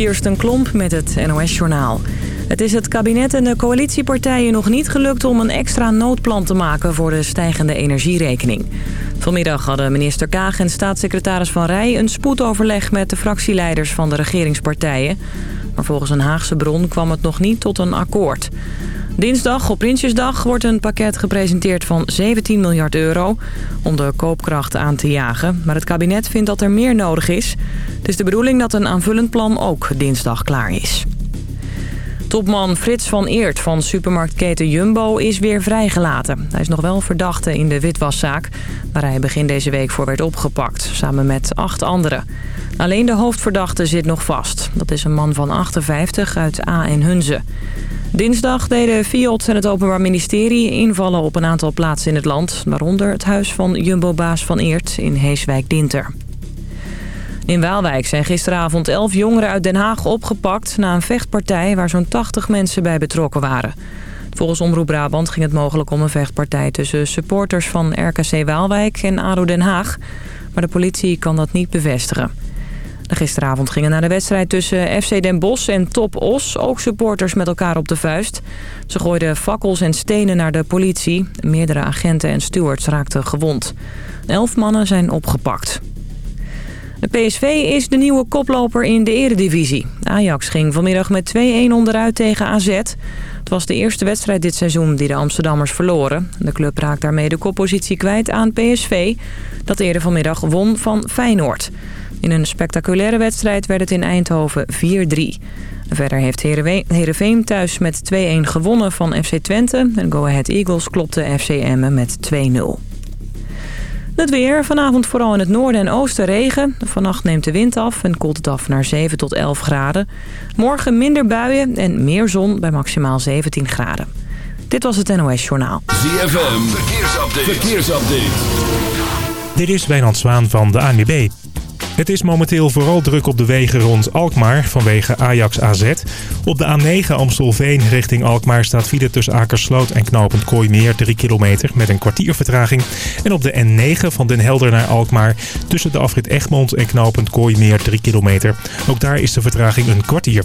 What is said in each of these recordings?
Kirsten Klomp met het NOS-journaal. Het is het kabinet en de coalitiepartijen nog niet gelukt om een extra noodplan te maken voor de stijgende energierekening. Vanmiddag hadden minister Kaag en staatssecretaris Van Rij een spoedoverleg met de fractieleiders van de regeringspartijen. Maar volgens een Haagse bron kwam het nog niet tot een akkoord. Dinsdag op Prinsjesdag wordt een pakket gepresenteerd van 17 miljard euro... om de koopkracht aan te jagen. Maar het kabinet vindt dat er meer nodig is. Het is de bedoeling dat een aanvullend plan ook dinsdag klaar is. Topman Frits van Eert van supermarktketen Jumbo is weer vrijgelaten. Hij is nog wel verdachte in de witwaszaak... waar hij begin deze week voor werd opgepakt, samen met acht anderen. Alleen de hoofdverdachte zit nog vast. Dat is een man van 58 uit A en Hunze. Dinsdag deden Fiat en het Openbaar Ministerie invallen op een aantal plaatsen in het land... waaronder het huis van Jumbo-baas Van Eert in Heeswijk-Dinter. In Waalwijk zijn gisteravond elf jongeren uit Den Haag opgepakt... na een vechtpartij waar zo'n 80 mensen bij betrokken waren. Volgens Omroep Brabant ging het mogelijk om een vechtpartij... tussen supporters van RKC Waalwijk en ADO Den Haag. Maar de politie kan dat niet bevestigen. Gisteravond gingen na de wedstrijd tussen FC Den Bosch en Top Os ook supporters met elkaar op de vuist. Ze gooiden fakkels en stenen naar de politie. Meerdere agenten en stewards raakten gewond. Elf mannen zijn opgepakt. De PSV is de nieuwe koploper in de eredivisie. Ajax ging vanmiddag met 2-1 onderuit tegen AZ. Het was de eerste wedstrijd dit seizoen die de Amsterdammers verloren. De club raakt daarmee de koppositie kwijt aan PSV... dat eerder vanmiddag won van Feyenoord. In een spectaculaire wedstrijd werd het in Eindhoven 4-3. Verder heeft Heerenveen thuis met 2-1 gewonnen van FC Twente. En Go Ahead Eagles klopte FC Emmen met 2-0. Het weer. Vanavond vooral in het noorden en oosten regen. Vannacht neemt de wind af en koelt het af naar 7 tot 11 graden. Morgen minder buien en meer zon bij maximaal 17 graden. Dit was het NOS Journaal. ZFM. Verkeersupdate. Verkeersupdate. Dit is Wijnand Zwaan van de ANWB. Het is momenteel vooral druk op de wegen rond Alkmaar vanwege Ajax AZ. Op de A9 Amstelveen richting Alkmaar staat file tussen Akersloot en Knopend Kooimeer 3 kilometer met een kwartier vertraging. En op de N9 van Den Helder naar Alkmaar tussen de afrit Egmond en Knopend Kooimeer 3 kilometer. Ook daar is de vertraging een kwartier.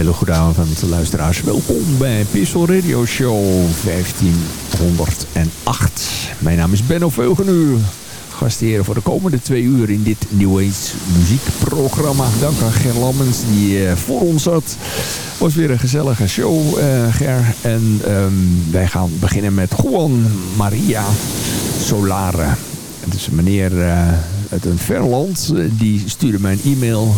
Hele goede avond luisteraars. Welkom bij Peaceful Radio Show 1508. Mijn naam is Benno Veugenuur. Gastheren voor de komende twee uur in dit New Age muziekprogramma. Dank aan Ger Lammens die uh, voor ons zat. was weer een gezellige show, uh, Ger. En um, wij gaan beginnen met Juan Maria Solare. Het is een meneer uh, uit een ver land. die stuurde mij een e-mail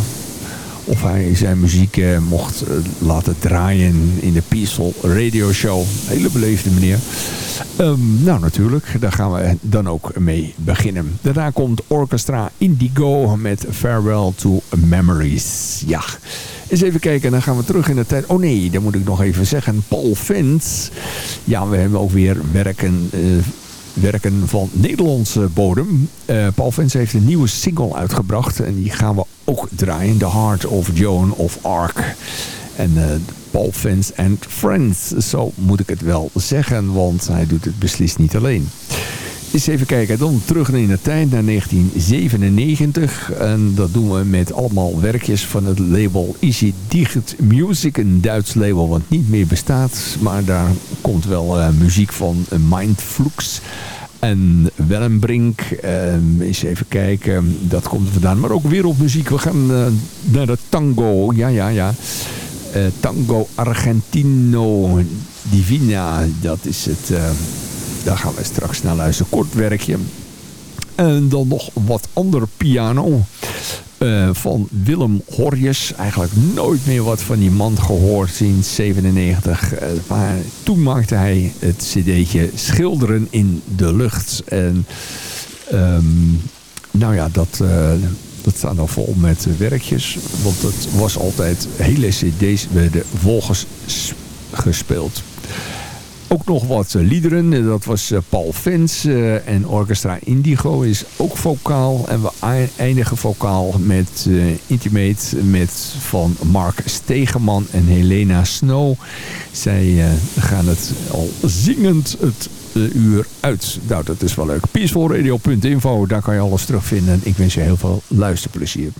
of hij zijn muziek eh, mocht uh, laten draaien in de Peaceful Radio Show. Hele beleefde meneer. Um, nou natuurlijk, daar gaan we dan ook mee beginnen. Daarna komt Orchestra Indigo met Farewell to Memories. Ja, eens even kijken, dan gaan we terug in de tijd. Oh nee, dan moet ik nog even zeggen. Paul Vent. Ja, we hebben ook weer werken... Uh, werken van Nederlandse bodem. Paul Vens heeft een nieuwe single uitgebracht. En die gaan we ook draaien. The Heart of Joan of Arc. En uh, Paul Vens and Friends. Zo moet ik het wel zeggen. Want hij doet het beslist niet alleen. Eens even kijken, dan terug in de tijd naar 1997. En dat doen we met allemaal werkjes van het label Easy Digit Music. Een Duits label wat niet meer bestaat. Maar daar komt wel uh, muziek van Mindflux en Wellenbrink. Uh, eens even kijken, dat komt vandaan. Maar ook wereldmuziek. We gaan uh, naar de tango. Ja, ja, ja. Uh, tango Argentino Divina. Dat is het... Daar gaan we straks naar luisteren. Kort werkje. En dan nog wat ander piano. Uh, van Willem Horjes. Eigenlijk nooit meer wat van die man gehoord sinds 97. Uh, maar toen maakte hij het cd'tje Schilderen in de Lucht. En um, nou ja, dat, uh, dat staat al vol met werkjes. Want het was altijd hele cd's werden volgens gespeeld. Ook nog wat liederen. Dat was Paul Vens en Orchestra Indigo is ook vocaal. En we eindigen vocaal met Intimate met van Mark Stegeman en Helena Snow. Zij gaan het al zingend het uur uit. Nou, dat is wel leuk. Peacefulradio.info, daar kan je alles terugvinden. Ik wens je heel veel luisterplezier.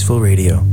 Peaceful Radio.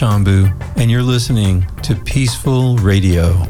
Shambu, and you're listening to Peaceful Radio.